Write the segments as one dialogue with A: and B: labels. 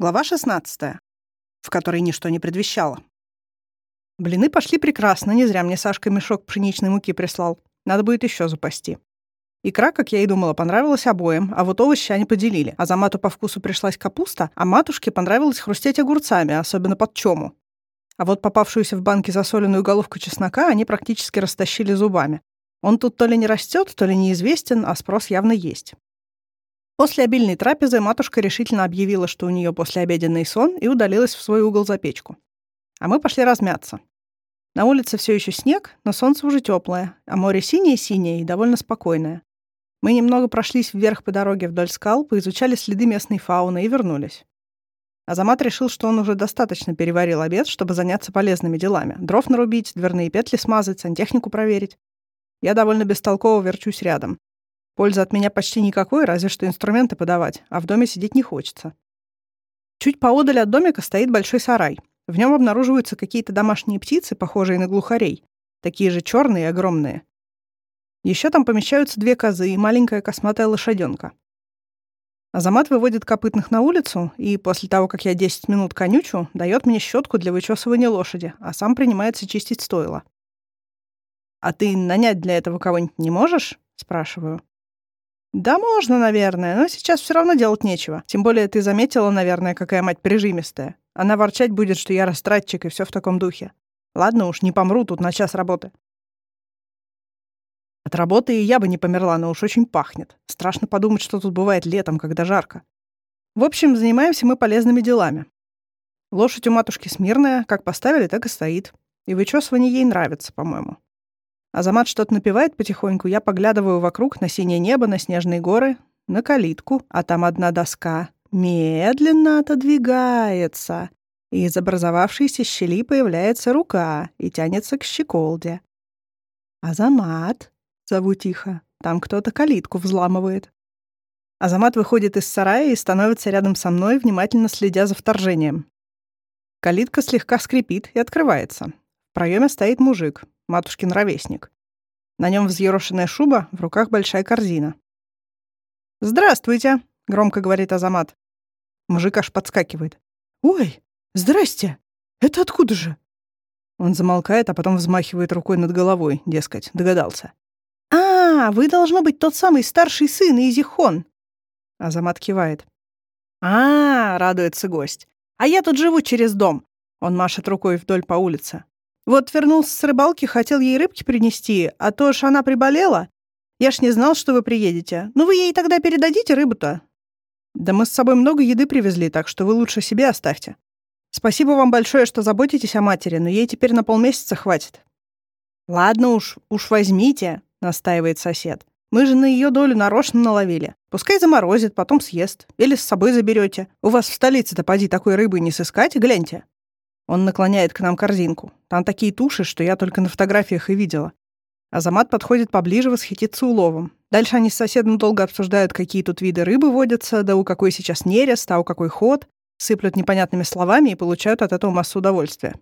A: Глава 16, в которой ничто не предвещало. Блины пошли прекрасно, не зря мне Сашка мешок пшеничной муки прислал. Надо будет еще запасти. Икра, как я и думала, понравилась обоим, а вот овощи они поделили. А за мату по вкусу пришлась капуста, а матушке понравилось хрустеть огурцами, особенно под чому. А вот попавшуюся в банке засоленную головку чеснока они практически растащили зубами. Он тут то ли не растет, то ли неизвестен, а спрос явно есть. После обильной трапезы матушка решительно объявила, что у нее послеобеденный сон, и удалилась в свой угол за печку. А мы пошли размяться. На улице все еще снег, но солнце уже теплое, а море синее-синее и довольно спокойное. Мы немного прошлись вверх по дороге вдоль скал, поизучали следы местной фауны и вернулись. Азамат решил, что он уже достаточно переварил обед, чтобы заняться полезными делами. Дров нарубить, дверные петли смазать, сантехнику проверить. Я довольно бестолково верчусь рядом. Пользы от меня почти никакой, разве что инструменты подавать, а в доме сидеть не хочется. Чуть поодаль от домика стоит большой сарай. В нем обнаруживаются какие-то домашние птицы, похожие на глухарей, такие же черные и огромные. Еще там помещаются две козы и маленькая косматая лошаденка. Азамат выводит копытных на улицу и, после того, как я 10 минут конючу, дает мне щетку для вычесывания лошади, а сам принимается чистить стойло. «А ты нанять для этого кого-нибудь не можешь?» — спрашиваю. Да, можно, наверное, но сейчас все равно делать нечего. Тем более ты заметила, наверное, какая мать прижимистая. Она ворчать будет, что я растратчик и все в таком духе. Ладно уж, не помру тут на час работы. От работы и я бы не померла, но уж очень пахнет. Страшно подумать, что тут бывает летом, когда жарко. В общем, занимаемся мы полезными делами. Лошадь у матушки смирная, как поставили, так и стоит. И вычесывание ей нравится, по-моему. Азамат что-то напевает потихоньку, я поглядываю вокруг на синее небо, на снежные горы, на калитку, а там одна доска медленно отодвигается, и из образовавшейся щели появляется рука и тянется к щеколде. «Азамат!» — зову тихо. Там кто-то калитку взламывает. Азамат выходит из сарая и становится рядом со мной, внимательно следя за вторжением. Калитка слегка скрипит и открывается. В проеме стоит мужик, матушкин ровесник. На нем взъерошенная шуба, в руках большая корзина. «Здравствуйте», — громко говорит Азамат. Мужик аж подскакивает. «Ой, здрасте! Это откуда же?» Он замолкает, а потом взмахивает рукой над головой, дескать, догадался. «А, вы, должно быть, тот самый старший сын Изихон!» Азамат кивает. «А, — радуется гость, — а я тут живу через дом!» Он машет рукой вдоль по улице. Вот вернулся с рыбалки, хотел ей рыбки принести, а то ж она приболела. Я ж не знал, что вы приедете. Ну вы ей тогда передадите рыбу-то?» «Да мы с собой много еды привезли, так что вы лучше себе оставьте. Спасибо вам большое, что заботитесь о матери, но ей теперь на полмесяца хватит». «Ладно уж, уж возьмите», — настаивает сосед. «Мы же на ее долю нарочно наловили. Пускай заморозит, потом съест. Или с собой заберете. У вас в столице-то поди такой рыбы не сыскать, гляньте». Он наклоняет к нам корзинку. Там такие туши, что я только на фотографиях и видела. Азамат подходит поближе, восхитится уловом. Дальше они с соседом долго обсуждают, какие тут виды рыбы водятся, да у какой сейчас нерест, а у какой ход, сыплют непонятными словами и получают от этого массу удовольствия.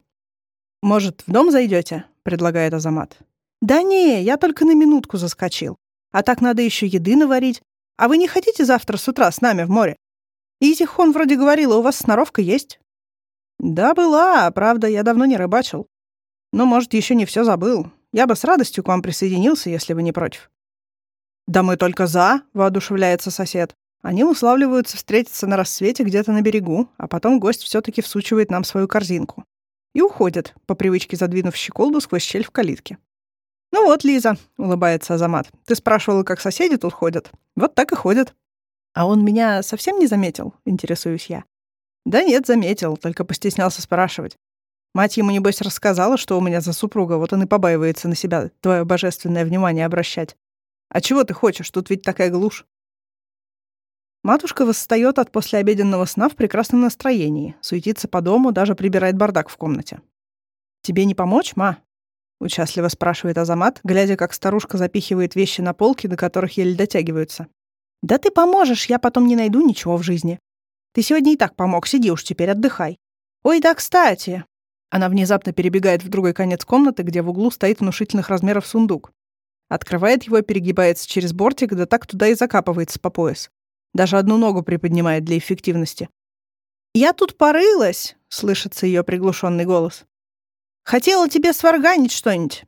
A: «Может, в дом зайдете? предлагает Азамат. «Да не, я только на минутку заскочил. А так надо еще еды наварить. А вы не хотите завтра с утра с нами в море? Изихон вроде говорила, у вас сноровка есть». «Да, была. Правда, я давно не рыбачил. Но, может, еще не все забыл. Я бы с радостью к вам присоединился, если вы не против». «Да мы только за», — воодушевляется сосед. Они уславливаются встретиться на рассвете где-то на берегу, а потом гость все таки всучивает нам свою корзинку. И уходит, по привычке задвинув щеколду сквозь щель в калитке. «Ну вот, Лиза», — улыбается Азамат, — «ты спрашивала, как соседи тут ходят? Вот так и ходят». «А он меня совсем не заметил?» — интересуюсь я. Да нет, заметил, только постеснялся спрашивать. Мать ему, небось, рассказала, что у меня за супруга, вот он и побаивается на себя твое божественное внимание обращать. А чего ты хочешь? Тут ведь такая глушь. Матушка восстает от послеобеденного сна в прекрасном настроении, суетится по дому, даже прибирает бардак в комнате. «Тебе не помочь, ма?» — участливо спрашивает Азамат, глядя, как старушка запихивает вещи на полки, до которых еле дотягиваются. «Да ты поможешь, я потом не найду ничего в жизни. Ты сегодня и так помог, сиди уж теперь, отдыхай. Ой, да, кстати!» Она внезапно перебегает в другой конец комнаты, где в углу стоит внушительных размеров сундук. Открывает его, перегибается через бортик, да так туда и закапывается по пояс. Даже одну ногу приподнимает для эффективности. «Я тут порылась», — слышится ее приглушенный голос. «Хотела тебе сварганить что-нибудь.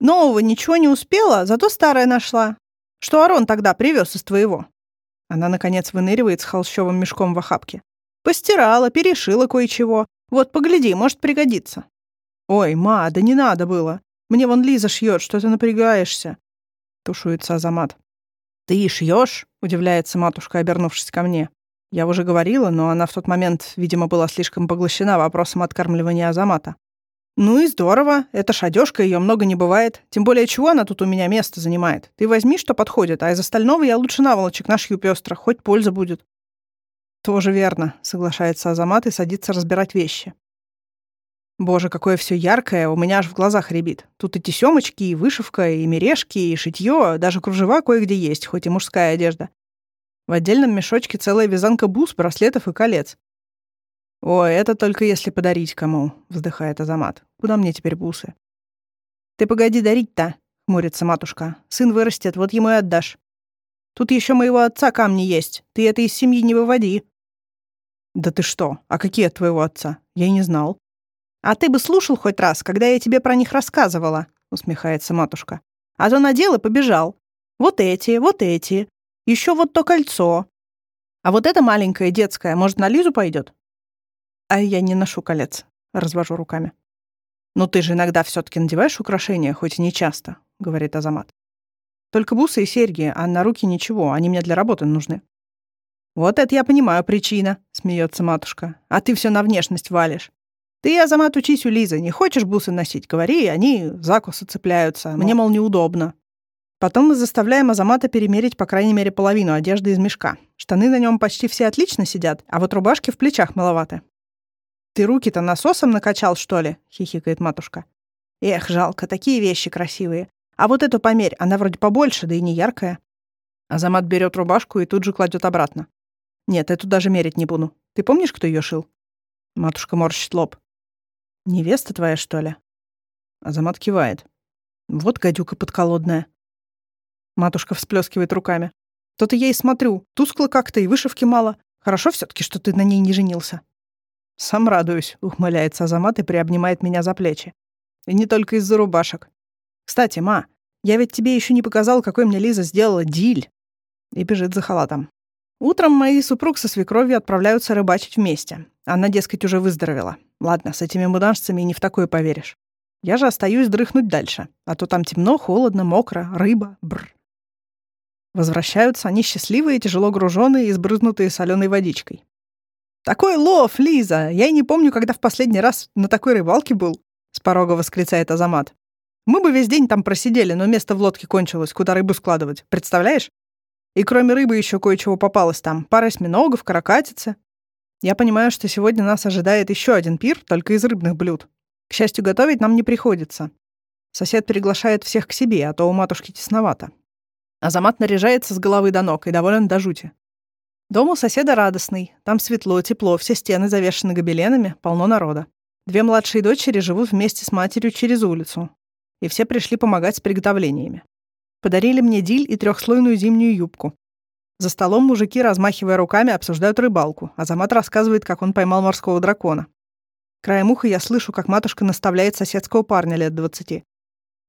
A: Нового ничего не успела, зато старое нашла. Что Арон тогда привез из твоего?» Она, наконец, выныривает с холщовым мешком в охапке. «Постирала, перешила кое-чего. Вот, погляди, может пригодиться». «Ой, ма, да не надо было. Мне вон Лиза шьет, что ты напрягаешься», — тушуется Азамат. «Ты шьешь?» — удивляется матушка, обернувшись ко мне. Я уже говорила, но она в тот момент, видимо, была слишком поглощена вопросом откармливания Азамата. «Ну и здорово. Это ж одежка, ее много не бывает. Тем более, чего она тут у меня место занимает? Ты возьми, что подходит, а из остального я лучше наволочек нашью пестро, хоть польза будет». «Тоже верно», — соглашается Азамат и садится разбирать вещи. Боже, какое все яркое, у меня аж в глазах рябит. Тут и тесемочки, и вышивка, и мережки, и шитье, даже кружева кое-где есть, хоть и мужская одежда. В отдельном мешочке целая вязанка бус, браслетов и колец. «Ой, это только если подарить кому», — вздыхает Азамат. «Куда мне теперь бусы?» «Ты погоди дарить-то», — хмурится матушка. «Сын вырастет, вот ему и отдашь. Тут еще моего отца камни есть. Ты это из семьи не выводи». «Да ты что? А какие от твоего отца? Я и не знал». «А ты бы слушал хоть раз, когда я тебе про них рассказывала», — усмехается матушка. «А то надел и побежал. Вот эти, вот эти. Еще вот то кольцо. А вот это маленькое детское, может, на Лизу пойдет? А я не ношу колец, развожу руками. Но ты же иногда все таки надеваешь украшения, хоть и не часто, говорит Азамат. Только бусы и серьги, а на руки ничего, они мне для работы нужны. Вот это я понимаю причина, смеется матушка. А ты все на внешность валишь. Ты, Азамат, учись у Лизы. Не хочешь бусы носить? Говори, они закусы цепляются. Мне, мол, неудобно. Потом мы заставляем Азамата перемерить по крайней мере половину одежды из мешка. Штаны на нем почти все отлично сидят, а вот рубашки в плечах маловаты. «Ты руки-то насосом накачал, что ли?» — хихикает матушка. «Эх, жалко, такие вещи красивые. А вот эту померь, она вроде побольше, да и не яркая». Азамат берет рубашку и тут же кладет обратно. «Нет, эту даже мерить не буду. Ты помнишь, кто ее шил?» Матушка морщит лоб. «Невеста твоя, что ли?» Азамат кивает. «Вот гадюка подколодная. Матушка всплескивает руками. То-то я и смотрю. Тускло как-то и вышивки мало. Хорошо все таки что ты на ней не женился. Сам радуюсь, ухмыляется Азамат и приобнимает меня за плечи. И не только из-за рубашек. Кстати, ма, я ведь тебе еще не показал, какой мне Лиза сделала диль. И бежит за халатом. Утром мои супруг со свекровью отправляются рыбачить вместе. Она, дескать, уже выздоровела. Ладно, с этими муданшцами не в такое поверишь. Я же остаюсь дрыхнуть дальше. А то там темно, холодно, мокро, рыба, бр. Возвращаются они счастливые, тяжело груженные и сбрызнутые соленой водичкой. «Такой лов, Лиза! Я и не помню, когда в последний раз на такой рыбалке был!» С порога восклицает Азамат. «Мы бы весь день там просидели, но место в лодке кончилось, куда рыбу складывать. Представляешь? И кроме рыбы еще кое-чего попалось там. Пара осьминогов, каракатицы. Я понимаю, что сегодня нас ожидает еще один пир, только из рыбных блюд. К счастью, готовить нам не приходится. Сосед приглашает всех к себе, а то у матушки тесновато. Азамат наряжается с головы до ног и доволен до жути. Дом у соседа радостный. Там светло, тепло, все стены завешены гобеленами, полно народа. Две младшие дочери живут вместе с матерью через улицу. И все пришли помогать с приготовлениями. Подарили мне диль и трехслойную зимнюю юбку. За столом мужики, размахивая руками, обсуждают рыбалку. Азамат рассказывает, как он поймал морского дракона. Краем уха я слышу, как матушка наставляет соседского парня лет двадцати.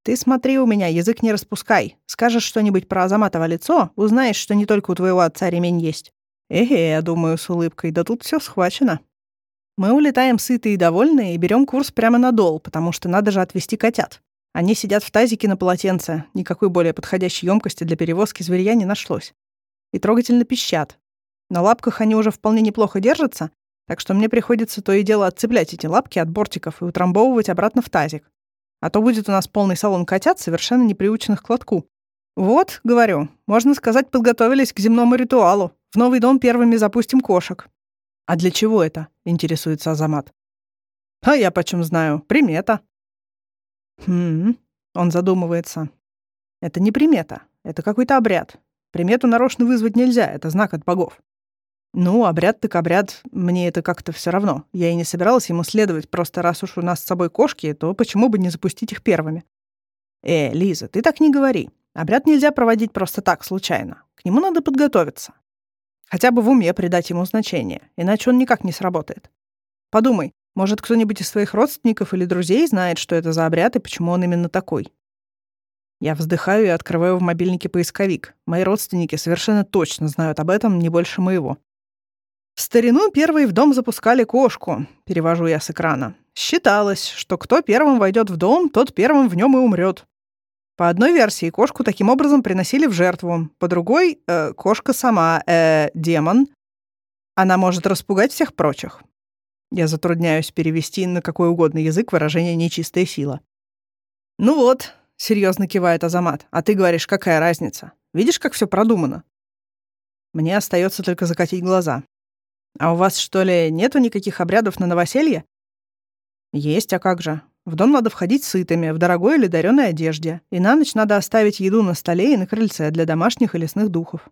A: Ты смотри у меня, язык не распускай. Скажешь что-нибудь про Азаматово лицо, узнаешь, что не только у твоего отца ремень есть. Эге, я думаю с улыбкой, да тут все схвачено. Мы улетаем сытые и довольные и берем курс прямо на дол, потому что надо же отвезти котят. Они сидят в тазике на полотенце, никакой более подходящей емкости для перевозки зверья не нашлось. И трогательно пищат. На лапках они уже вполне неплохо держатся, так что мне приходится то и дело отцеплять эти лапки от бортиков и утрамбовывать обратно в тазик. А то будет у нас полный салон котят, совершенно неприученных к лотку. Вот, говорю, можно сказать, подготовились к земному ритуалу. В новый дом первыми запустим кошек. А для чего это? Интересуется Азамат. А я почем знаю. Примета. Хм, он задумывается. Это не примета, это какой-то обряд. Примету нарочно вызвать нельзя, это знак от богов. Ну, обряд так обряд, мне это как-то все равно. Я и не собиралась ему следовать, просто раз уж у нас с собой кошки, то почему бы не запустить их первыми? Э, Лиза, ты так не говори. Обряд нельзя проводить просто так, случайно. К нему надо подготовиться. Хотя бы в уме придать ему значение, иначе он никак не сработает. Подумай, может, кто-нибудь из своих родственников или друзей знает, что это за обряд и почему он именно такой. Я вздыхаю и открываю в мобильнике поисковик. Мои родственники совершенно точно знают об этом не больше моего. В старину первые в дом запускали кошку, перевожу я с экрана. Считалось, что кто первым войдет в дом, тот первым в нем и умрет. По одной версии, кошку таким образом приносили в жертву. По другой, э, кошка сама, э, демон. Она может распугать всех прочих. Я затрудняюсь перевести на какой угодно язык выражение «нечистая сила». «Ну вот», — серьезно кивает Азамат, — «а ты говоришь, какая разница? Видишь, как все продумано?» Мне остается только закатить глаза. «А у вас, что ли, нету никаких обрядов на новоселье?» «Есть, а как же? В дом надо входить сытыми, в дорогой или дареной одежде, и на ночь надо оставить еду на столе и на крыльце для домашних и лесных духов.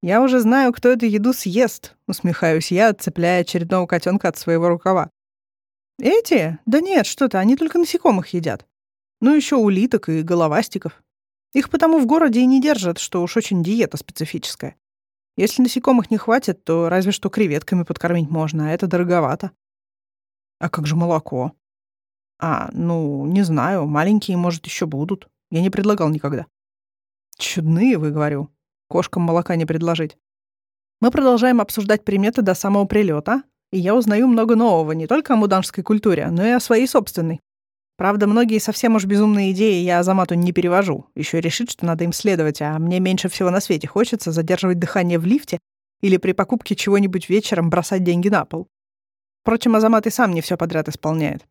A: «Я уже знаю, кто эту еду съест», — усмехаюсь я, отцепляя очередного котенка от своего рукава. «Эти? Да нет, что-то, они только насекомых едят. Ну, еще улиток и головастиков. Их потому в городе и не держат, что уж очень диета специфическая. Если насекомых не хватит, то разве что креветками подкормить можно, а это дороговато. А как же молоко? А, ну, не знаю, маленькие, может, еще будут. Я не предлагал никогда. Чудные, вы, говорю. Кошкам молока не предложить. Мы продолжаем обсуждать приметы до самого прилета, и я узнаю много нового не только о муданжской культуре, но и о своей собственной. Правда, многие совсем уж безумные идеи я Азамату не перевожу. Еще решит, что надо им следовать, а мне меньше всего на свете хочется задерживать дыхание в лифте или при покупке чего-нибудь вечером бросать деньги на пол. Впрочем, Азамат и сам не все подряд исполняет.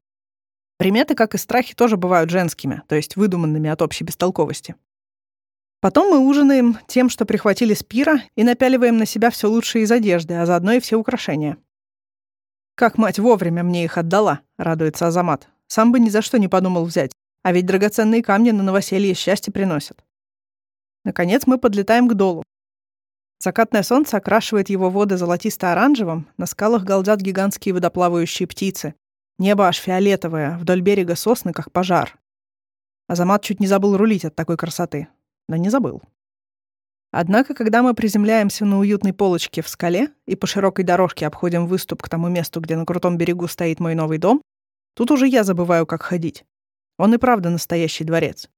A: Приметы, как и страхи, тоже бывают женскими, то есть выдуманными от общей бестолковости. Потом мы ужинаем тем, что прихватили с пира, и напяливаем на себя все лучшее из одежды, а заодно и все украшения. «Как мать вовремя мне их отдала», — радуется Азамат. «Сам бы ни за что не подумал взять. А ведь драгоценные камни на новоселье счастье приносят». Наконец мы подлетаем к долу. Закатное солнце окрашивает его воды золотисто-оранжевым, на скалах галдят гигантские водоплавающие птицы, Небо аж фиолетовое, вдоль берега сосны, как пожар. Азамат чуть не забыл рулить от такой красоты. Но не забыл. Однако, когда мы приземляемся на уютной полочке в скале и по широкой дорожке обходим выступ к тому месту, где на крутом берегу стоит мой новый дом, тут уже я забываю, как ходить. Он и правда настоящий дворец.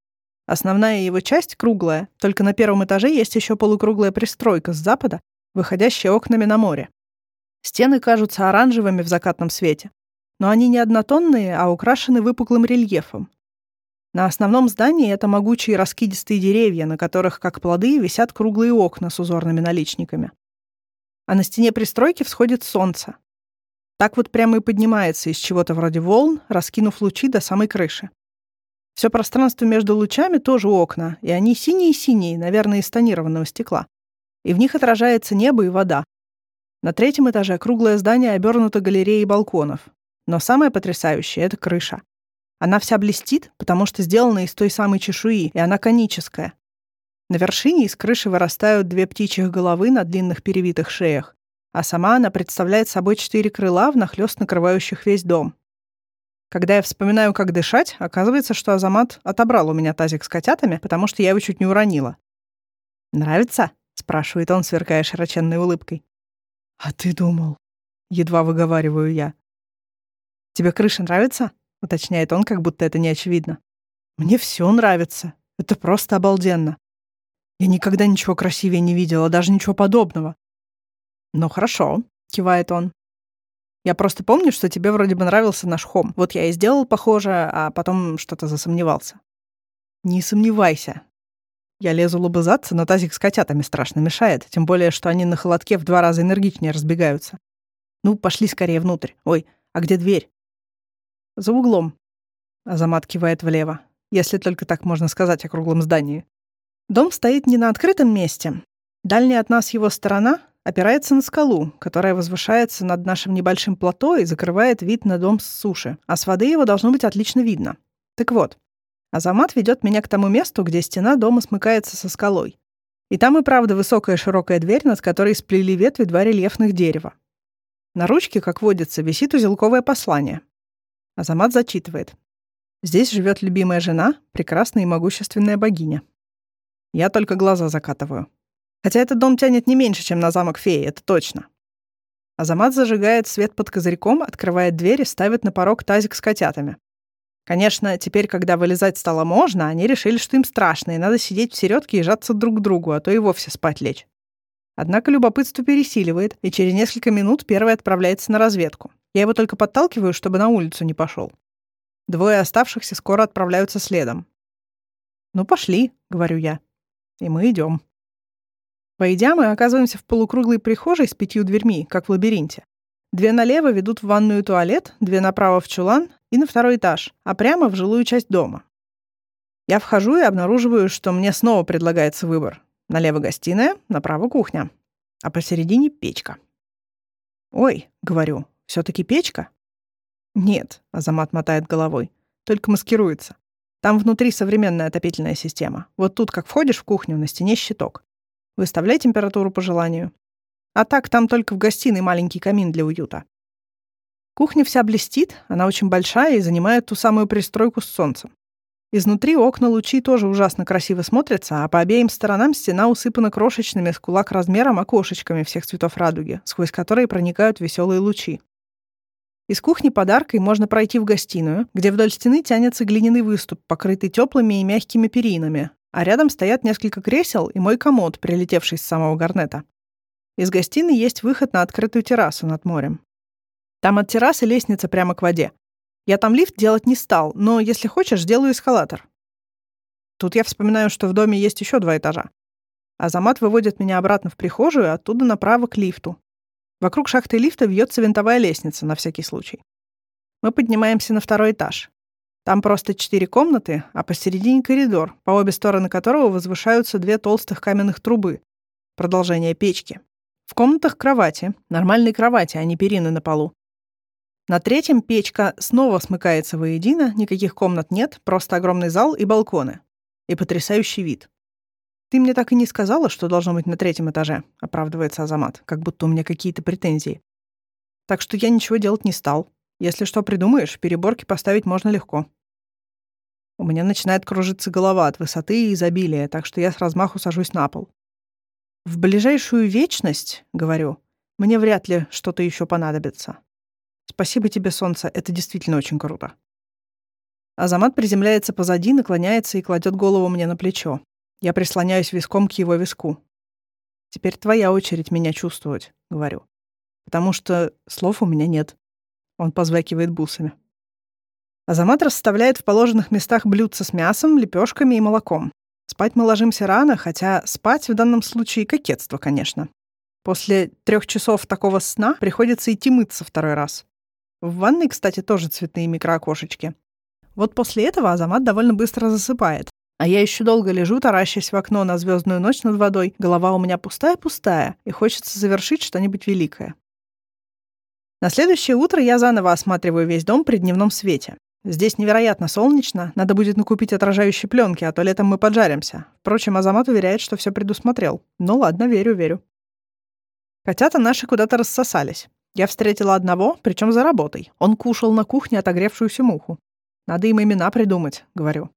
A: Основная его часть круглая, только на первом этаже есть еще полукруглая пристройка с запада, выходящая окнами на море. Стены кажутся оранжевыми в закатном свете, но они не однотонные, а украшены выпуклым рельефом. На основном здании это могучие раскидистые деревья, на которых, как плоды, висят круглые окна с узорными наличниками. А на стене пристройки всходит солнце. Так вот прямо и поднимается из чего-то вроде волн, раскинув лучи до самой крыши. Все пространство между лучами тоже окна, и они синие-синие, наверное, из тонированного стекла. И в них отражается небо и вода. На третьем этаже круглое здание обернуто галереей балконов. Но самое потрясающее — это крыша. Она вся блестит, потому что сделана из той самой чешуи, и она коническая. На вершине из крыши вырастают две птичьих головы на длинных перевитых шеях, а сама она представляет собой четыре крыла, внахлёст накрывающих весь дом. Когда я вспоминаю, как дышать, оказывается, что Азамат отобрал у меня тазик с котятами, потому что я его чуть не уронила. «Нравится?» — спрашивает он, сверкая широченной улыбкой. «А ты думал?» — едва выговариваю я. «Тебе крыша нравится?» — уточняет он, как будто это не очевидно. «Мне все нравится. Это просто обалденно. Я никогда ничего красивее не видела, даже ничего подобного». «Ну хорошо», — кивает он. «Я просто помню, что тебе вроде бы нравился наш хом. Вот я и сделал похоже, а потом что-то засомневался». «Не сомневайся». Я лезу лобызаться, но тазик с котятами страшно мешает, тем более, что они на холодке в два раза энергичнее разбегаются. Ну, пошли скорее внутрь. Ой, а где дверь? За углом. Азамат кивает влево. Если только так можно сказать о круглом здании. Дом стоит не на открытом месте. Дальняя от нас его сторона опирается на скалу, которая возвышается над нашим небольшим плато и закрывает вид на дом с суши, а с воды его должно быть отлично видно. Так вот, Азамат ведет меня к тому месту, где стена дома смыкается со скалой. И там и правда высокая широкая дверь, над которой сплели ветви два рельефных дерева. На ручке, как водится, висит узелковое послание. Азамат зачитывает. Здесь живет любимая жена, прекрасная и могущественная богиня. Я только глаза закатываю. Хотя этот дом тянет не меньше, чем на замок феи, это точно. Азамат зажигает свет под козырьком, открывает дверь и ставит на порог тазик с котятами. Конечно, теперь, когда вылезать стало можно, они решили, что им страшно, и надо сидеть в середке и жаться друг к другу, а то и вовсе спать лечь. Однако любопытство пересиливает, и через несколько минут первый отправляется на разведку. Я его только подталкиваю, чтобы на улицу не пошел. Двое оставшихся скоро отправляются следом. «Ну, пошли», — говорю я. И мы идем. Пойдя, мы оказываемся в полукруглой прихожей с пятью дверьми, как в лабиринте. Две налево ведут в ванную и туалет, две направо в чулан и на второй этаж, а прямо в жилую часть дома. Я вхожу и обнаруживаю, что мне снова предлагается выбор. Налево гостиная, направо кухня, а посередине печка. «Ой», — говорю, — «все-таки печка?» «Нет», — Азамат мотает головой, — «только маскируется. Там внутри современная отопительная система. Вот тут, как входишь в кухню, на стене щиток. Выставляй температуру по желанию. А так, там только в гостиной маленький камин для уюта. Кухня вся блестит, она очень большая и занимает ту самую пристройку с солнцем. Изнутри окна лучи тоже ужасно красиво смотрятся, а по обеим сторонам стена усыпана крошечными с кулак размером окошечками всех цветов радуги, сквозь которые проникают веселые лучи. Из кухни подаркой можно пройти в гостиную, где вдоль стены тянется глиняный выступ, покрытый теплыми и мягкими перинами, а рядом стоят несколько кресел и мой комод, прилетевший с самого Гарнета. Из гостиной есть выход на открытую террасу над морем. Там от террасы лестница прямо к воде. Я там лифт делать не стал, но если хочешь, сделаю эскалатор. Тут я вспоминаю, что в доме есть еще два этажа. Азамат выводит меня обратно в прихожую, и оттуда направо к лифту. Вокруг шахты лифта вьется винтовая лестница на всякий случай. Мы поднимаемся на второй этаж. Там просто четыре комнаты, а посередине коридор, по обе стороны которого возвышаются две толстых каменных трубы. Продолжение печки. В комнатах кровати. Нормальные кровати, а не перины на полу. На третьем печка снова смыкается воедино, никаких комнат нет, просто огромный зал и балконы. И потрясающий вид. «Ты мне так и не сказала, что должно быть на третьем этаже», — оправдывается Азамат, как будто у меня какие-то претензии. «Так что я ничего делать не стал. Если что придумаешь, переборки поставить можно легко». У меня начинает кружиться голова от высоты и изобилия, так что я с размаху сажусь на пол. В ближайшую вечность, говорю, мне вряд ли что-то еще понадобится. Спасибо тебе, солнце, это действительно очень круто. Азамат приземляется позади, наклоняется и кладет голову мне на плечо. Я прислоняюсь виском к его виску. «Теперь твоя очередь меня чувствовать», — говорю. «Потому что слов у меня нет». Он позвякивает бусами. Азамат расставляет в положенных местах блюдца с мясом, лепешками и молоком. Спать мы ложимся рано, хотя спать в данном случае кокетство, конечно. После трех часов такого сна приходится идти мыться второй раз. В ванной, кстати, тоже цветные микроокошечки. Вот после этого Азамат довольно быстро засыпает. А я еще долго лежу, таращась в окно на звездную ночь над водой. Голова у меня пустая-пустая, и хочется завершить что-нибудь великое. На следующее утро я заново осматриваю весь дом при дневном свете. Здесь невероятно солнечно, надо будет накупить отражающие пленки, а то летом мы поджаримся. Впрочем, Азамат уверяет, что все предусмотрел. Ну ладно, верю, верю. Котята наши куда-то рассосались. Я встретила одного, причем за работой. Он кушал на кухне отогревшуюся муху. Надо им имена придумать, говорю.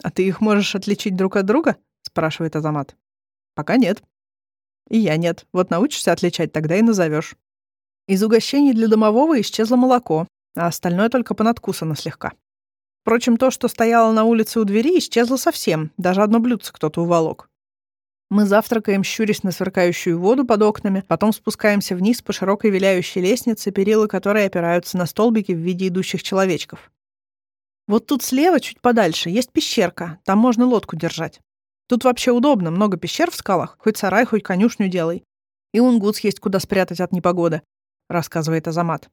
A: А ты их можешь отличить друг от друга? спрашивает Азамат. Пока нет. И я нет. Вот научишься отличать, тогда и назовешь. Из угощений для домового исчезло молоко, а остальное только понадкусано слегка. Впрочем, то, что стояло на улице у двери, исчезло совсем, даже одно блюдце кто-то уволок. Мы завтракаем, щурясь на сверкающую воду под окнами, потом спускаемся вниз по широкой виляющей лестнице, перила которой опираются на столбики в виде идущих человечков. Вот тут слева, чуть подальше, есть пещерка, там можно лодку держать. Тут вообще удобно, много пещер в скалах, хоть сарай, хоть конюшню делай. И унгутс есть куда спрятать от непогоды, рассказывает Азамат.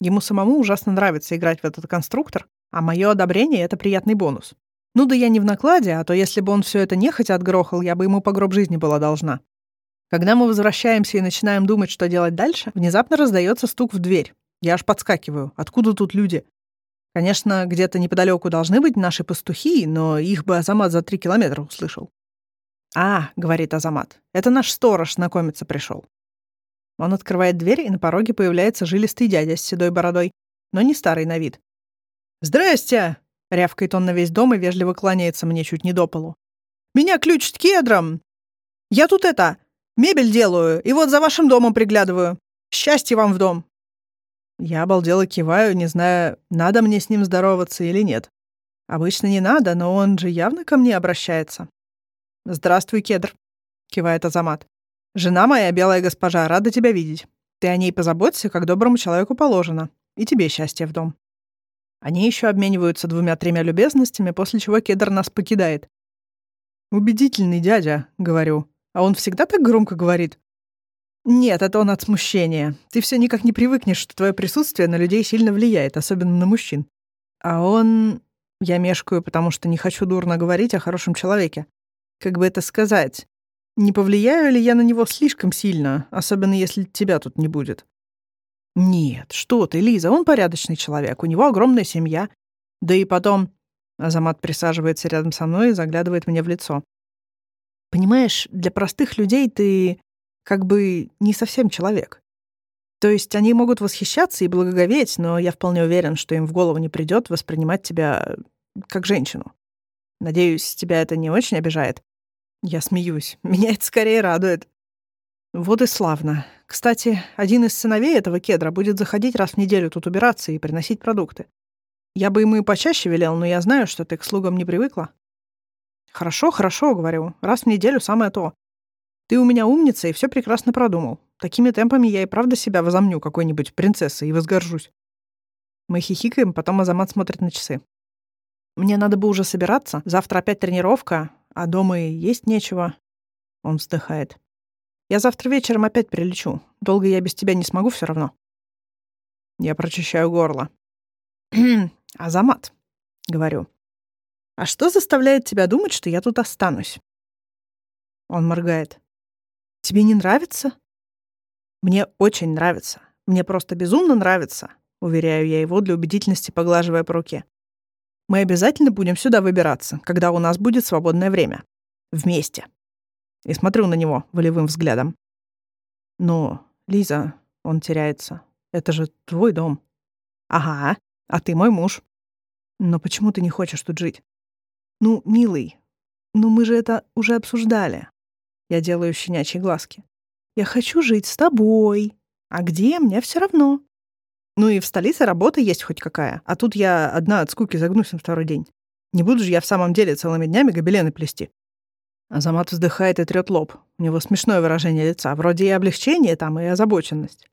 A: Ему самому ужасно нравится играть в этот конструктор, а мое одобрение — это приятный бонус. Ну да я не в накладе, а то если бы он все это нехотя отгрохал, я бы ему по гроб жизни была должна. Когда мы возвращаемся и начинаем думать, что делать дальше, внезапно раздается стук в дверь. Я аж подскакиваю. Откуда тут люди? Конечно, где-то неподалеку должны быть наши пастухи, но их бы Азамат за три километра услышал. «А», — говорит Азамат, — «это наш сторож знакомиться пришел. Он открывает дверь, и на пороге появляется жилистый дядя с седой бородой, но не старый на вид. «Здрасте!» — рявкает он на весь дом и вежливо кланяется мне чуть не до полу. «Меня ключ кедром!» Я тут это, мебель делаю, и вот за вашим домом приглядываю. Счастье вам в дом!» Я обалдело киваю, не зная, надо мне с ним здороваться или нет. Обычно не надо, но он же явно ко мне обращается. «Здравствуй, Кедр», — кивает Азамат. «Жена моя, белая госпожа, рада тебя видеть. Ты о ней позаботься, как доброму человеку положено. И тебе счастье в дом». Они еще обмениваются двумя-тремя любезностями, после чего Кедр нас покидает. «Убедительный дядя», — говорю. «А он всегда так громко говорит?» Нет, это он от смущения. Ты все никак не привыкнешь, что твое присутствие на людей сильно влияет, особенно на мужчин. А он... Я мешкаю, потому что не хочу дурно говорить о хорошем человеке. Как бы это сказать? Не повлияю ли я на него слишком сильно, особенно если тебя тут не будет? Нет, что ты, Лиза, он порядочный человек, у него огромная семья. Да и потом... Азамат присаживается рядом со мной и заглядывает мне в лицо. Понимаешь, для простых людей ты как бы не совсем человек. То есть они могут восхищаться и благоговеть, но я вполне уверен, что им в голову не придет воспринимать тебя как женщину. Надеюсь, тебя это не очень обижает. Я смеюсь. Меня это скорее радует. Вот и славно. Кстати, один из сыновей этого кедра будет заходить раз в неделю тут убираться и приносить продукты. Я бы ему и почаще велел, но я знаю, что ты к слугам не привыкла. Хорошо, хорошо, говорю. Раз в неделю самое то. Ты у меня умница и все прекрасно продумал. Такими темпами я и правда себя возомню какой-нибудь принцессой и возгоржусь. Мы хихикаем, потом Азамат смотрит на часы. Мне надо бы уже собираться. Завтра опять тренировка, а дома и есть нечего. Он вздыхает. Я завтра вечером опять прилечу. Долго я без тебя не смогу все равно. Я прочищаю горло. Азамат, говорю. А что заставляет тебя думать, что я тут останусь? Он моргает. Тебе не нравится? Мне очень нравится. Мне просто безумно нравится, уверяю я его для убедительности, поглаживая по руке. Мы обязательно будем сюда выбираться, когда у нас будет свободное время. Вместе. И смотрю на него волевым взглядом. Но, Лиза, он теряется. Это же твой дом. Ага, а ты мой муж. Но почему ты не хочешь тут жить? Ну, милый, ну мы же это уже обсуждали. Я делаю щенячьи глазки. Я хочу жить с тобой. А где, мне все равно. Ну и в столице работа есть хоть какая. А тут я одна от скуки загнусь на второй день. Не буду же я в самом деле целыми днями гобелены плести. Азамат вздыхает и трёт лоб. У него смешное выражение лица. Вроде и облегчение там, и озабоченность.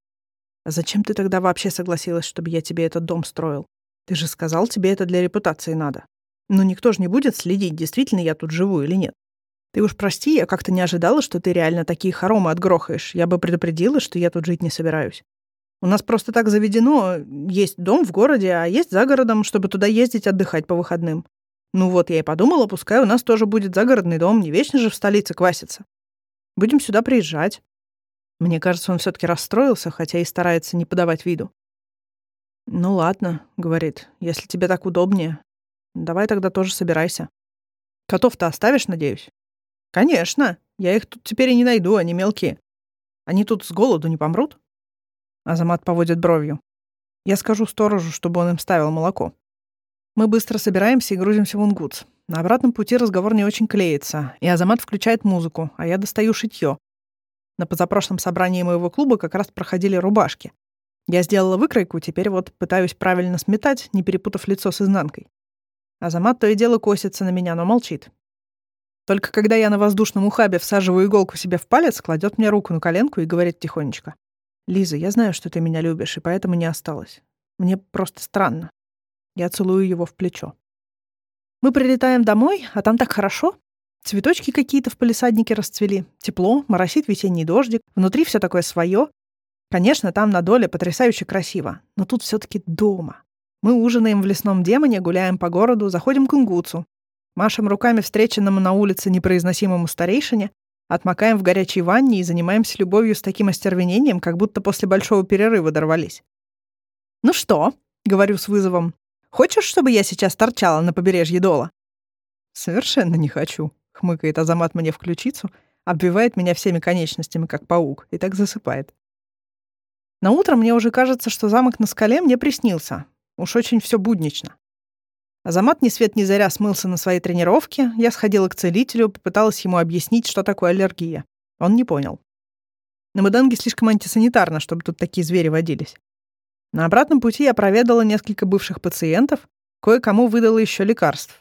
A: А зачем ты тогда вообще согласилась, чтобы я тебе этот дом строил? Ты же сказал, тебе это для репутации надо. Но никто же не будет следить, действительно я тут живу или нет. Ты уж прости, я как-то не ожидала, что ты реально такие хоромы отгрохаешь. Я бы предупредила, что я тут жить не собираюсь. У нас просто так заведено. Есть дом в городе, а есть за городом, чтобы туда ездить отдыхать по выходным. Ну вот, я и подумала, пускай у нас тоже будет загородный дом, не вечно же в столице кваситься. Будем сюда приезжать. Мне кажется, он все таки расстроился, хотя и старается не подавать виду. «Ну ладно», — говорит, — «если тебе так удобнее. Давай тогда тоже собирайся. Котов-то оставишь, надеюсь?» «Конечно. Я их тут теперь и не найду, они мелкие. Они тут с голоду не помрут?» Азамат поводит бровью. «Я скажу сторожу, чтобы он им ставил молоко». Мы быстро собираемся и грузимся в Унгутс. На обратном пути разговор не очень клеится, и Азамат включает музыку, а я достаю шитье. На позапрошлом собрании моего клуба как раз проходили рубашки. Я сделала выкройку, теперь вот пытаюсь правильно сметать, не перепутав лицо с изнанкой. Азамат то и дело косится на меня, но молчит. Только когда я на воздушном ухабе всаживаю иголку себе в палец, кладет мне руку на коленку и говорит тихонечко. «Лиза, я знаю, что ты меня любишь, и поэтому не осталось. Мне просто странно». Я целую его в плечо. Мы прилетаем домой, а там так хорошо. Цветочки какие-то в палисаднике расцвели. Тепло, моросит весенний дождик. Внутри все такое свое. Конечно, там на доле потрясающе красиво. Но тут все таки дома. Мы ужинаем в лесном демоне, гуляем по городу, заходим к Ингуцу, Машем руками встреченному на улице непроизносимому старейшине, отмокаем в горячей ванне и занимаемся любовью с таким остервенением, как будто после большого перерыва дорвались. «Ну что?» — говорю с вызовом. «Хочешь, чтобы я сейчас торчала на побережье Дола?» «Совершенно не хочу», — хмыкает Азамат мне в ключицу, обвивает меня всеми конечностями, как паук, и так засыпает. На утро мне уже кажется, что замок на скале мне приснился. Уж очень все буднично. Азамат ни свет ни заря смылся на своей тренировке. Я сходила к целителю, попыталась ему объяснить, что такое аллергия. Он не понял. На Маданге слишком антисанитарно, чтобы тут такие звери водились. На обратном пути я проведала несколько бывших пациентов, кое-кому выдала еще лекарств.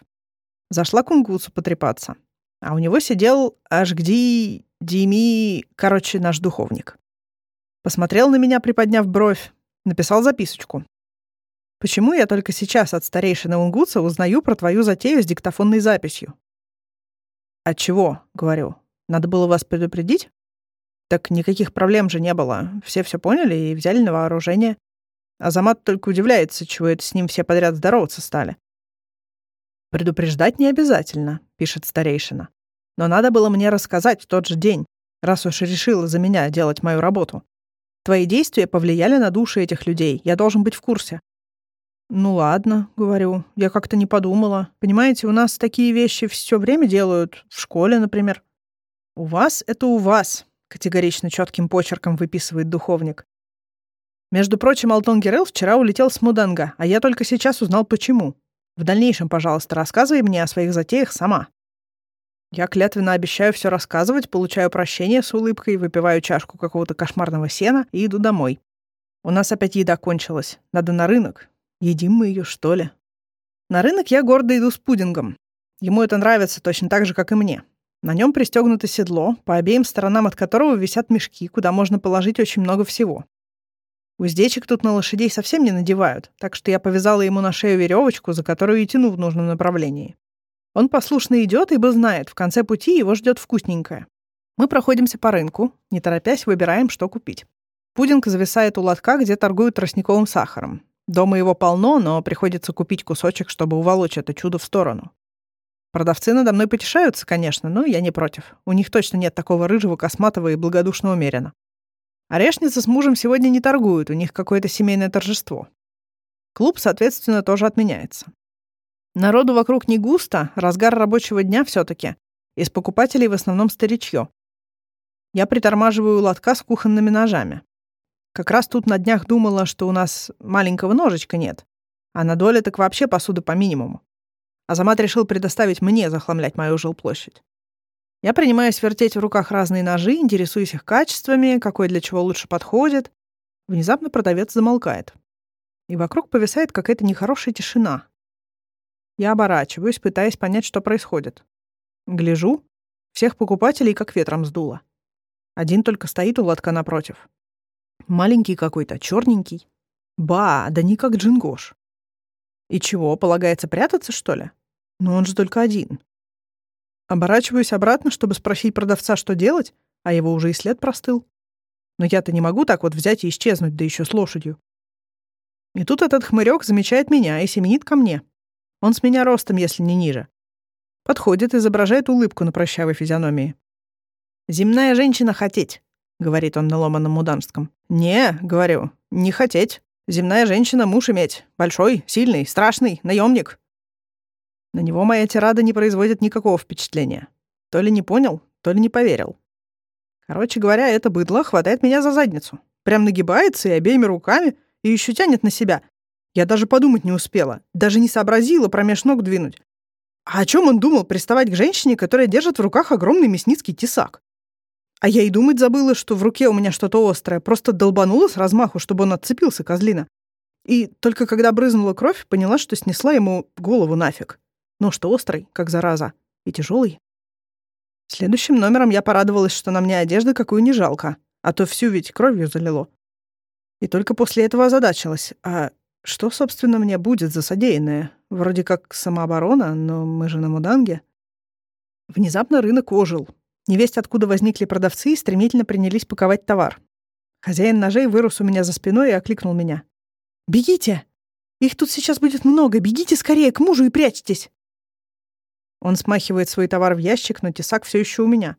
A: Зашла к Унгусу потрепаться. А у него сидел аж где Дими, короче, наш духовник. Посмотрел на меня, приподняв бровь, написал записочку. Почему я только сейчас от старейшины Унгуца узнаю про твою затею с диктофонной записью? От чего, говорю. Надо было вас предупредить? Так никаких проблем же не было. Все все поняли и взяли на вооружение. Азамат только удивляется, чего это с ним все подряд здороваться стали. «Предупреждать не обязательно», — пишет старейшина. «Но надо было мне рассказать в тот же день, раз уж решила за меня делать мою работу. Твои действия повлияли на души этих людей, я должен быть в курсе. «Ну ладно», — говорю, — «я как-то не подумала. Понимаете, у нас такие вещи все время делают, в школе, например». «У вас — это у вас», — категорично четким почерком выписывает духовник. Между прочим, Алтон Герел вчера улетел с Муданга, а я только сейчас узнал, почему. В дальнейшем, пожалуйста, рассказывай мне о своих затеях сама. Я клятвенно обещаю все рассказывать, получаю прощение с улыбкой, выпиваю чашку какого-то кошмарного сена и иду домой. У нас опять еда кончилась. Надо на рынок. Едим мы ее, что ли? На рынок я гордо иду с пудингом. Ему это нравится точно так же, как и мне. На нем пристегнуто седло, по обеим сторонам от которого висят мешки, куда можно положить очень много всего. Уздечек тут на лошадей совсем не надевают, так что я повязала ему на шею веревочку, за которую и тяну в нужном направлении. Он послушно идет, ибо знает, в конце пути его ждет вкусненькое. Мы проходимся по рынку, не торопясь выбираем, что купить. Пудинг зависает у лотка, где торгуют тростниковым сахаром. Дома его полно, но приходится купить кусочек, чтобы уволочь это чудо в сторону. Продавцы надо мной потешаются, конечно, но я не против. У них точно нет такого рыжего, косматого и благодушного мерина. Орешница с мужем сегодня не торгуют, у них какое-то семейное торжество. Клуб, соответственно, тоже отменяется. Народу вокруг не густо, разгар рабочего дня все таки Из покупателей в основном старичье. Я притормаживаю лотка с кухонными ножами. Как раз тут на днях думала, что у нас маленького ножичка нет, а на доле так вообще посуды по минимуму. Азамат решил предоставить мне захламлять мою жилплощадь. Я принимаюсь вертеть в руках разные ножи, интересуюсь их качествами, какой для чего лучше подходит. Внезапно продавец замолкает. И вокруг повисает какая-то нехорошая тишина. Я оборачиваюсь, пытаясь понять, что происходит. Гляжу, всех покупателей как ветром сдуло. Один только стоит у лотка напротив. Маленький какой-то, черненький. Ба, да не как Джингош. И чего, полагается прятаться, что ли? Но он же только один. Оборачиваюсь обратно, чтобы спросить продавца, что делать, а его уже и след простыл. Но я-то не могу так вот взять и исчезнуть, да еще с лошадью. И тут этот хмырек замечает меня и семенит ко мне. Он с меня ростом, если не ниже. Подходит, изображает улыбку на прощавой физиономии. «Земная женщина хотеть», — говорит он на ломаном муданском. «Не», — говорю, — «не хотеть. Земная женщина муж иметь. Большой, сильный, страшный, наемник». На него моя тирада не производит никакого впечатления. То ли не понял, то ли не поверил. Короче говоря, это быдло хватает меня за задницу. Прям нагибается и обеими руками, и еще тянет на себя. Я даже подумать не успела, даже не сообразила промеж ног двинуть. А о чем он думал приставать к женщине, которая держит в руках огромный мясницкий тесак? А я и думать забыла, что в руке у меня что-то острое, просто долбанула с размаху, чтобы он отцепился, козлина. И только когда брызнула кровь, поняла, что снесла ему голову нафиг. Нож-то острый, как зараза, и тяжелый. Следующим номером я порадовалась, что на мне одежды какую не жалко, а то всю ведь кровью залило. И только после этого озадачилась. А что, собственно, мне будет за содеянное? Вроде как самооборона, но мы же на Муданге. Внезапно рынок ожил. Невесть, откуда возникли продавцы, и стремительно принялись паковать товар. Хозяин ножей вырос у меня за спиной и окликнул меня. «Бегите! Их тут сейчас будет много! Бегите скорее к мужу и прячьтесь!» Он смахивает свой товар в ящик, но тесак все еще у меня.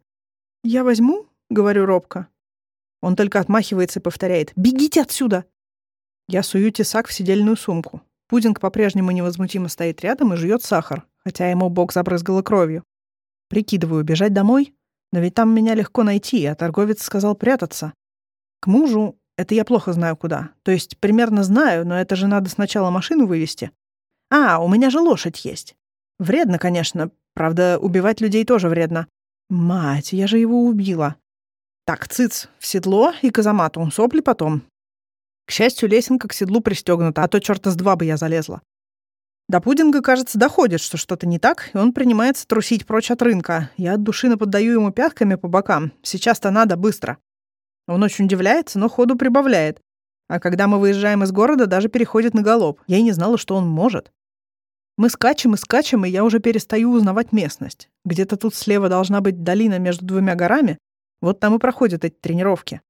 A: «Я возьму?» — говорю робко. Он только отмахивается и повторяет. «Бегите отсюда!» Я сую тесак в сидельную сумку. Пудинг по-прежнему невозмутимо стоит рядом и жует сахар, хотя ему бок забрызгало кровью. Прикидываю, бежать домой? Но ведь там меня легко найти, а торговец сказал прятаться. К мужу это я плохо знаю куда. То есть примерно знаю, но это же надо сначала машину вывести. А, у меня же лошадь есть. Вредно, конечно. Правда, убивать людей тоже вредно. Мать, я же его убила. Так, цыц, в седло и казамату, сопли потом. К счастью, лесенка к седлу пристегнута, а то черта с два бы я залезла. До пудинга, кажется, доходит, что что-то не так, и он принимается трусить прочь от рынка. Я от души наподдаю ему пятками по бокам. Сейчас-то надо, быстро. Он очень удивляется, но ходу прибавляет. А когда мы выезжаем из города, даже переходит на галоп. Я и не знала, что он может. Мы скачем и скачем, и я уже перестаю узнавать местность. Где-то тут слева должна быть долина между двумя горами. Вот там и проходят эти тренировки.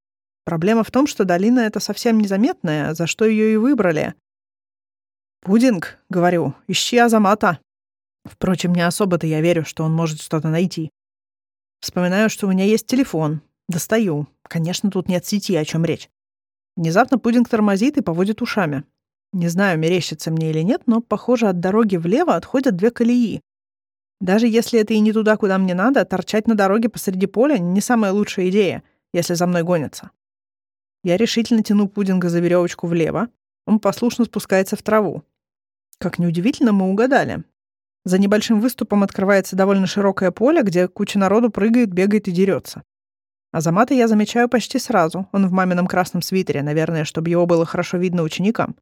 A: Проблема в том, что долина эта совсем незаметная, за что ее и выбрали. «Пудинг», — говорю, — «ищи Азамата». Впрочем, не особо-то я верю, что он может что-то найти. Вспоминаю, что у меня есть телефон. Достаю. Конечно, тут нет сети, о чем речь. Внезапно Пудинг тормозит и поводит ушами. Не знаю, мерещится мне или нет, но, похоже, от дороги влево отходят две колеи. Даже если это и не туда, куда мне надо, торчать на дороге посреди поля — не самая лучшая идея, если за мной гонятся. Я решительно тяну Пудинга за веревочку влево. Он послушно спускается в траву. Как неудивительно, мы угадали. За небольшим выступом открывается довольно широкое поле, где куча народу прыгает, бегает и дерется. Азамата я замечаю почти сразу. Он в мамином красном свитере, наверное, чтобы его было хорошо видно ученикам.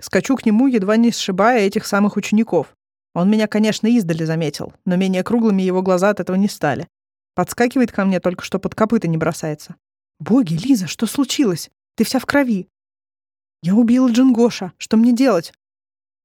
A: Скачу к нему, едва не сшибая этих самых учеников. Он меня, конечно, издали заметил, но менее круглыми его глаза от этого не стали. Подскакивает ко мне, только что под копыта не бросается. «Боги, Лиза, что случилось? Ты вся в крови». «Я убила Джингоша. Что мне делать?